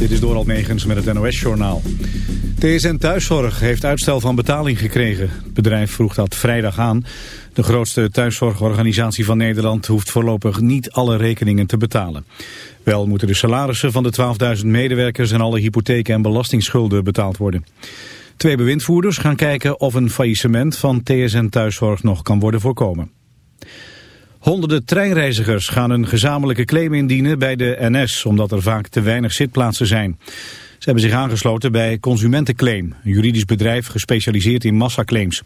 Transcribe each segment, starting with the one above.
Dit is Doral Negens met het NOS-journaal. TSN Thuiszorg heeft uitstel van betaling gekregen. Het bedrijf vroeg dat vrijdag aan. De grootste thuiszorgorganisatie van Nederland hoeft voorlopig niet alle rekeningen te betalen. Wel moeten de salarissen van de 12.000 medewerkers en alle hypotheken en belastingsschulden betaald worden. Twee bewindvoerders gaan kijken of een faillissement van TSN Thuiszorg nog kan worden voorkomen. Honderden treinreizigers gaan een gezamenlijke claim indienen bij de NS, omdat er vaak te weinig zitplaatsen zijn. Ze hebben zich aangesloten bij Consumentenclaim, een juridisch bedrijf gespecialiseerd in massaclaims.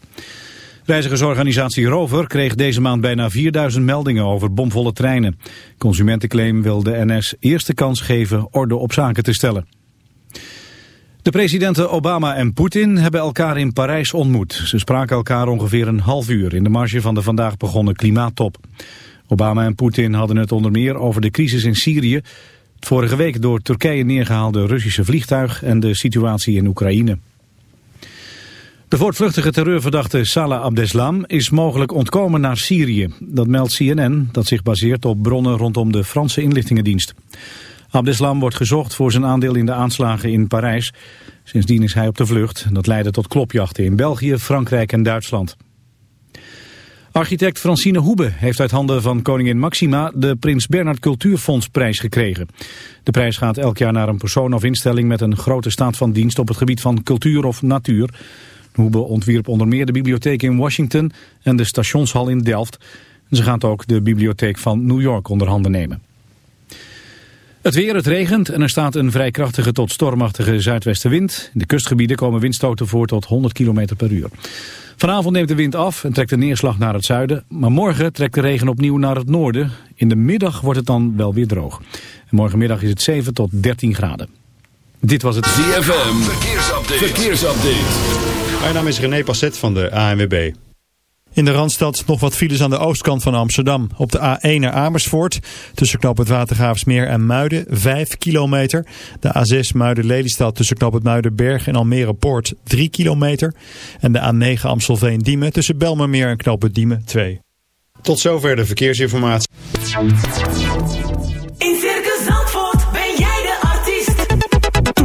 Reizigersorganisatie Rover kreeg deze maand bijna 4000 meldingen over bomvolle treinen. Consumentenclaim wil de NS eerste kans geven orde op zaken te stellen. De presidenten Obama en Poetin hebben elkaar in Parijs ontmoet. Ze spraken elkaar ongeveer een half uur in de marge van de vandaag begonnen klimaattop. Obama en Poetin hadden het onder meer over de crisis in Syrië... het vorige week door Turkije neergehaalde Russische vliegtuig... en de situatie in Oekraïne. De voortvluchtige terreurverdachte Salah Abdeslam is mogelijk ontkomen naar Syrië. Dat meldt CNN, dat zich baseert op bronnen rondom de Franse inlichtingendienst. Abdeslam wordt gezocht voor zijn aandeel in de aanslagen in Parijs. Sindsdien is hij op de vlucht. Dat leidde tot klopjachten in België, Frankrijk en Duitsland. Architect Francine Hoebe heeft uit handen van koningin Maxima de Prins Bernhard Cultuurfondsprijs gekregen. De prijs gaat elk jaar naar een persoon of instelling met een grote staat van dienst op het gebied van cultuur of natuur. Hoebe ontwierp onder meer de bibliotheek in Washington en de stationshal in Delft. Ze gaat ook de bibliotheek van New York onder handen nemen. Het weer, het regent en er staat een vrij krachtige tot stormachtige zuidwestenwind. In de kustgebieden komen windstoten voor tot 100 km per uur. Vanavond neemt de wind af en trekt de neerslag naar het zuiden. Maar morgen trekt de regen opnieuw naar het noorden. In de middag wordt het dan wel weer droog. En morgenmiddag is het 7 tot 13 graden. Dit was het ZFM Verkeersupdate. Verkeersupdate. Mijn naam is René Passet van de ANWB. In de Randstad nog wat files aan de oostkant van Amsterdam. Op de A1 naar Amersfoort, tussen knop het Watergraafsmeer en Muiden, 5 kilometer. De A6 Muiden-Lelystad tussen knop het Muidenberg en Almere Poort, 3 kilometer. En de A9 Amstelveen-Diemen tussen Belmermeer en knop het Diemen, 2. Tot zover de verkeersinformatie.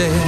Instead.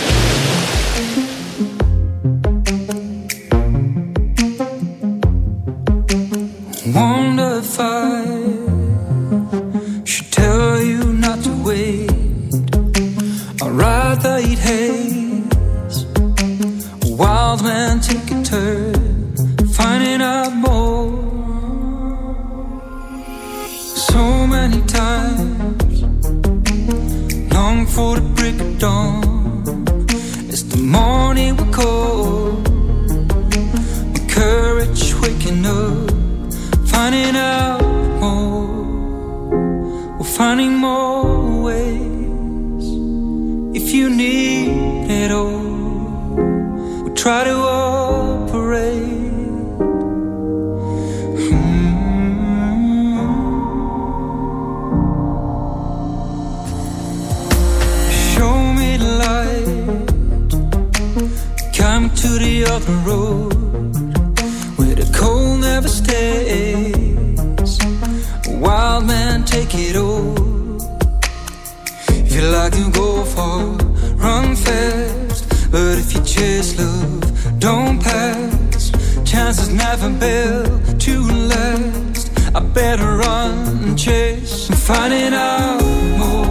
take it all. If you like you go far, run fast. But if you chase love, don't pass. Chances never built to last. I better run and chase and finding out more.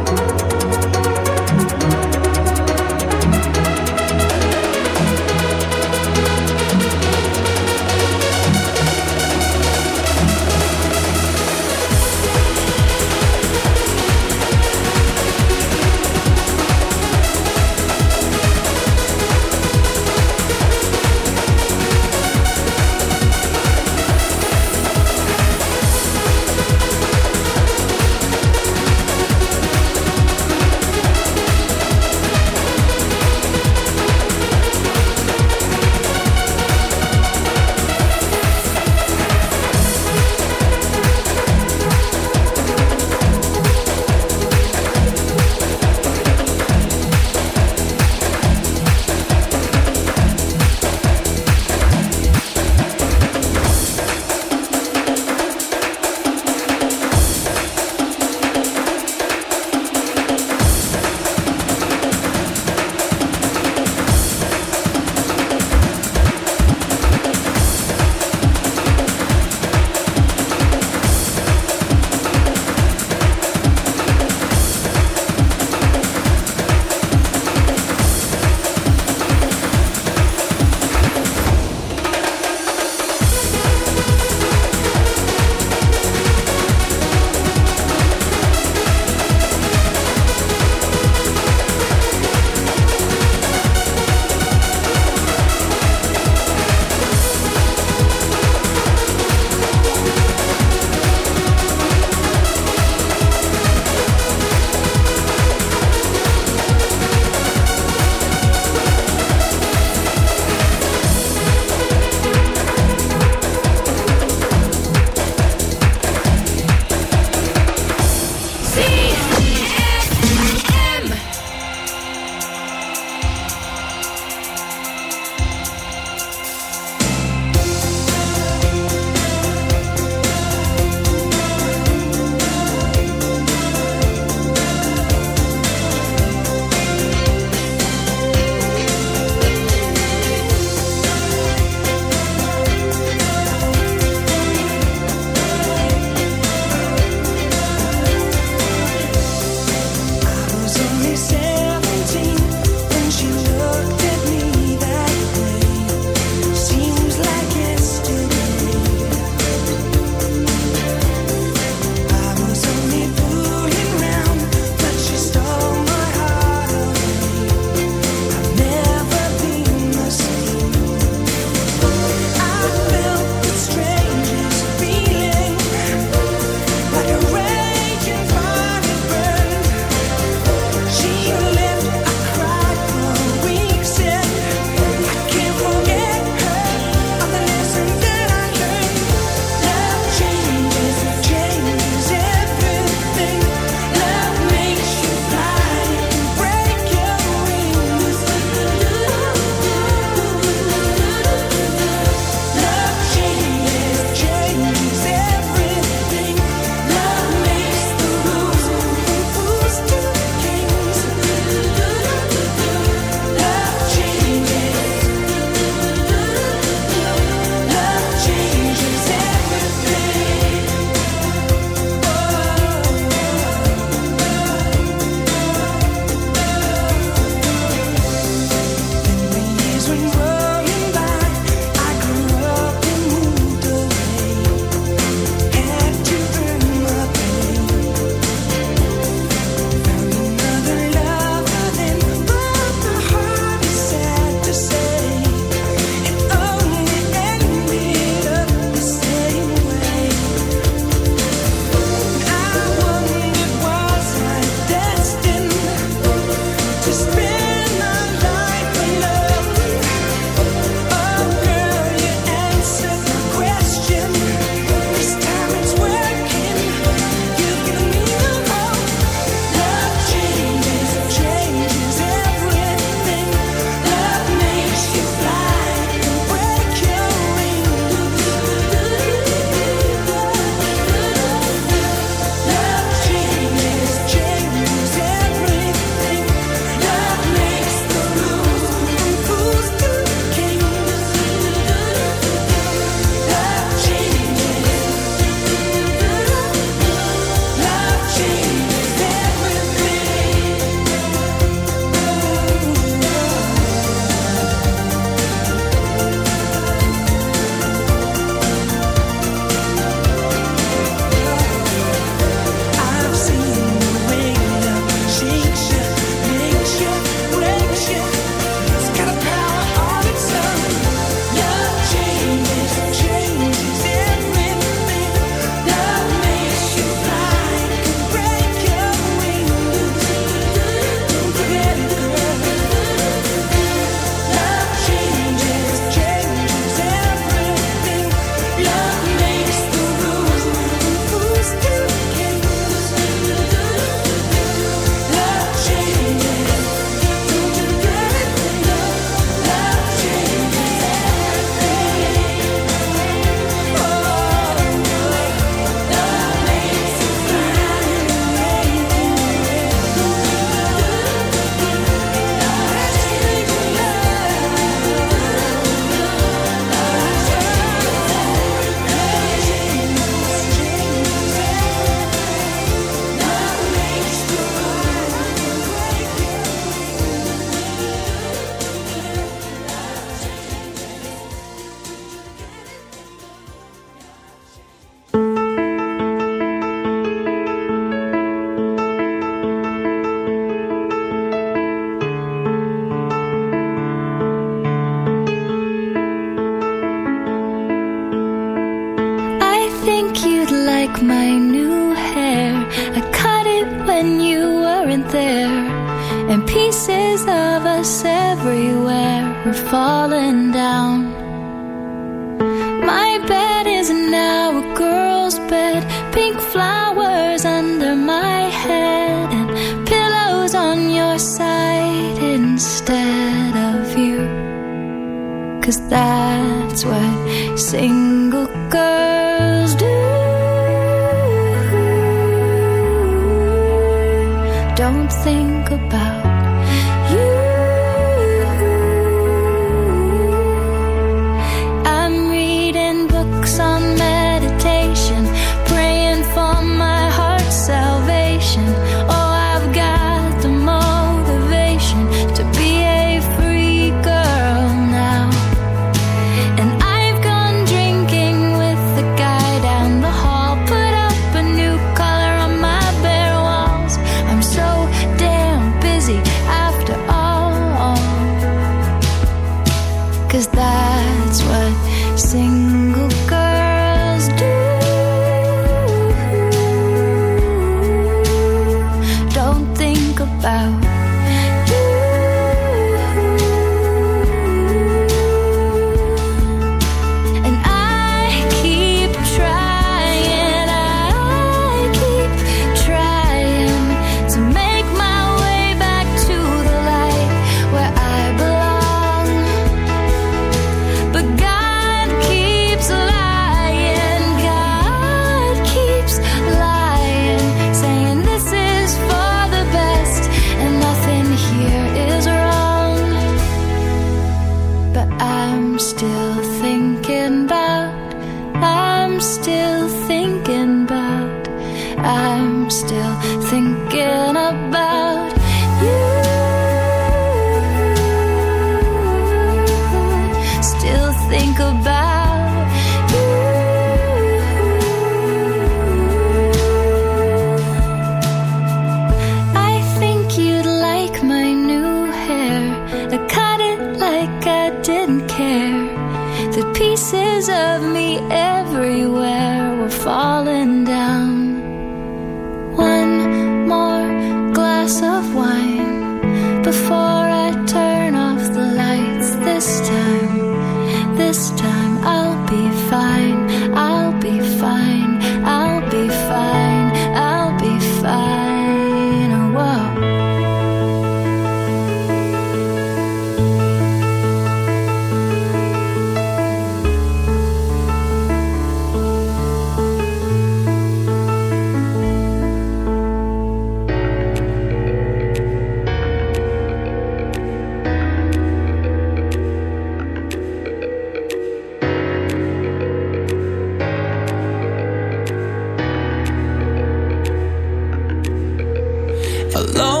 Alone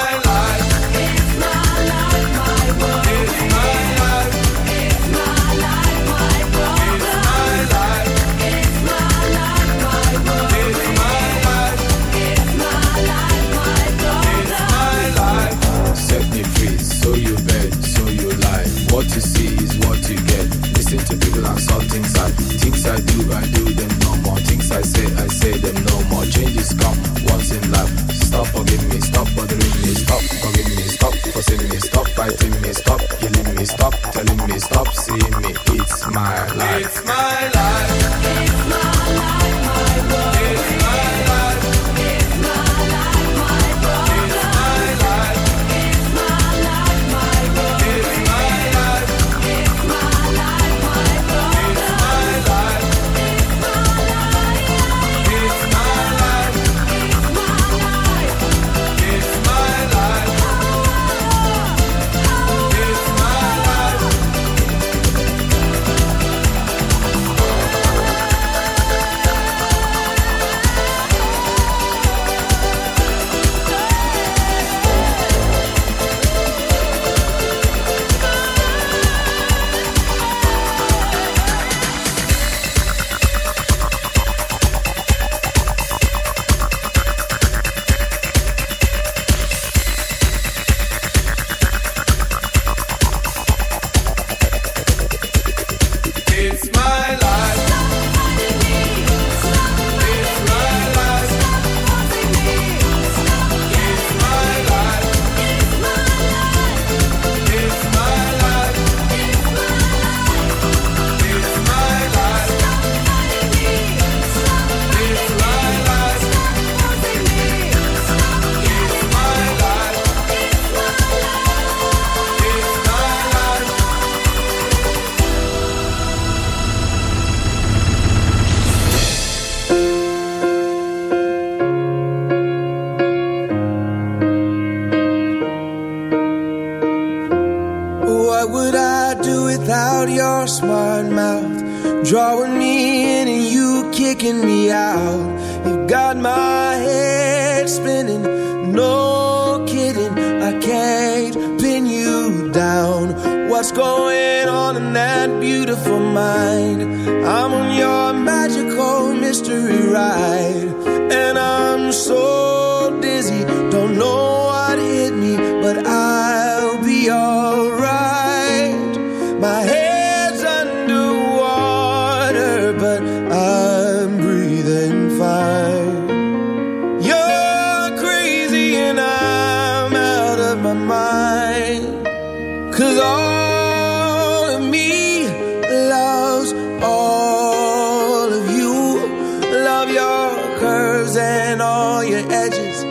curves and all your edges,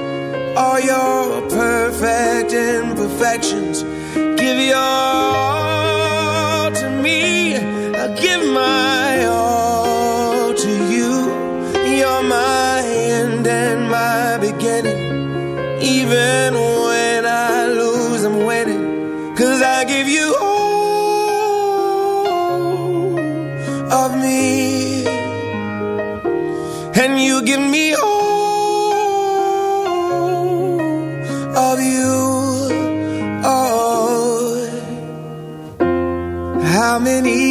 all your perfect imperfections. Give your all to me, I'll give my all to you. You're my end and my beginning, even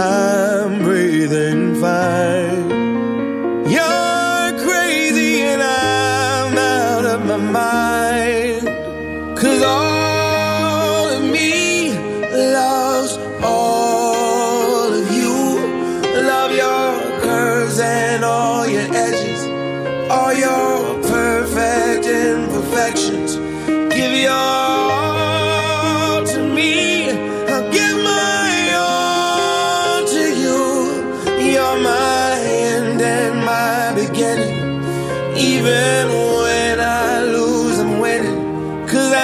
I